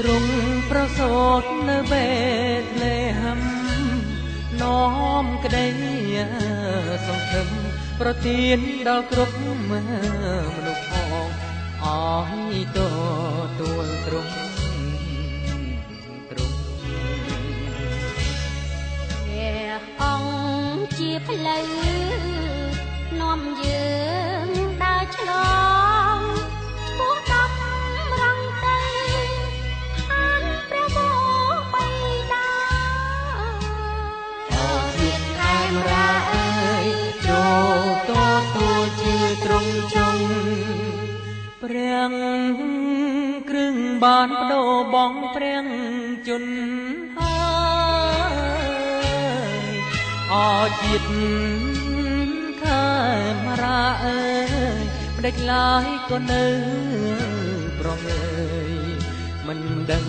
ទ្រង់ប្រសូតនៅបេតលេហឹមនោមក្តីសង្ឃឹមប្រទានដល់គ្រប់មនុស្សផងអស់តទួលទ្រង់ទ្រង់ព្រះអង្គជាផ្លូវនាំយើងដើរឆ្លង បានបដូរបងព្រះជន្មហើយអជាតិខេមរាអើយផ្ដេចឡើយក៏នៅប្រងើយមិនដឹង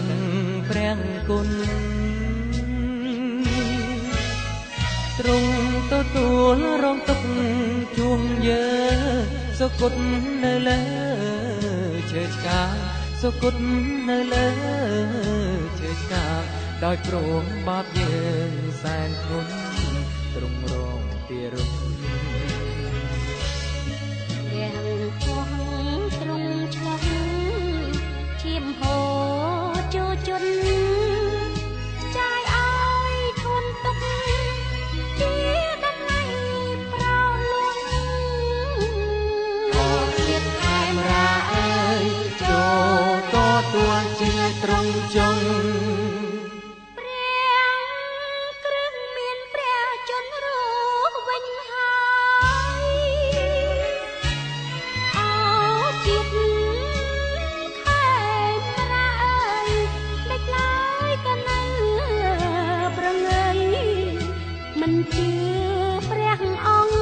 ព្រះគុណទ្រង់ទទួលរងទុកជួងយើងសុគតនៅលើឈើឆ្កាង សុគតនៅលើឈើឆ្កាងដោយព្រមបាបយើងសែនធ្ង ទ្រង់ចុងព្រះគ្រឹះមានព្រះជន្មរស់វិញហើយអោជាតិខែប្រាអើយដេចឡើយក៏នៅប្រងើយមិនជឿព្រះអង្គ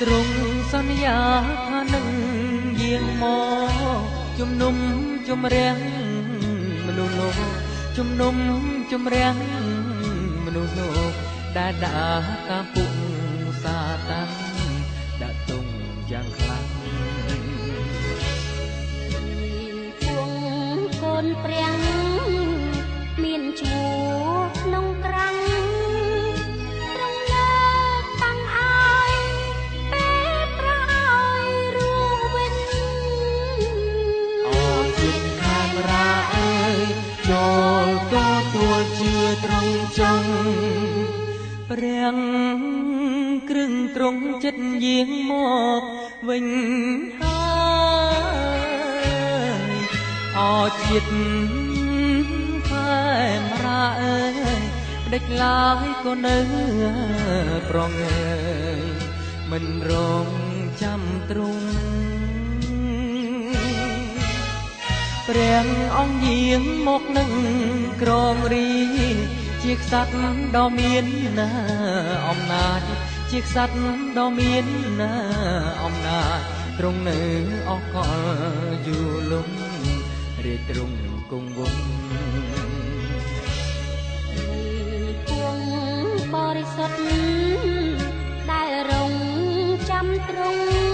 ទ្រង់សន្យាថានឹងយាងមក ជំនុំជម្រះមនុស្សលោកជំនុំជម្រះមនុស្សលោកដែលដាក់ការពុកសាតាំងដាក់ទងយ៉ាងខ្លាំងពួងកូនព្រះមា ចុងព្រះគ្រឿងត្រង់ចិត្តយាងមកវិញហើយអជាតិខែមរាអើយផ្ដេចឡើយក៏នៅប្រងើយមិនរងចាំទ្រង់ព្រះអង្គយាងមកនឹងក្រងរី ជាក្សត្រដ៏មានណាអំណាចជាក្សត្រដ៏មានណាអំណាចទ្រង់នៅអកលយូរលំរាជទ្រង់គង់វង្សពួងបរិសុទ្ធដែលរងចាំទ្រង់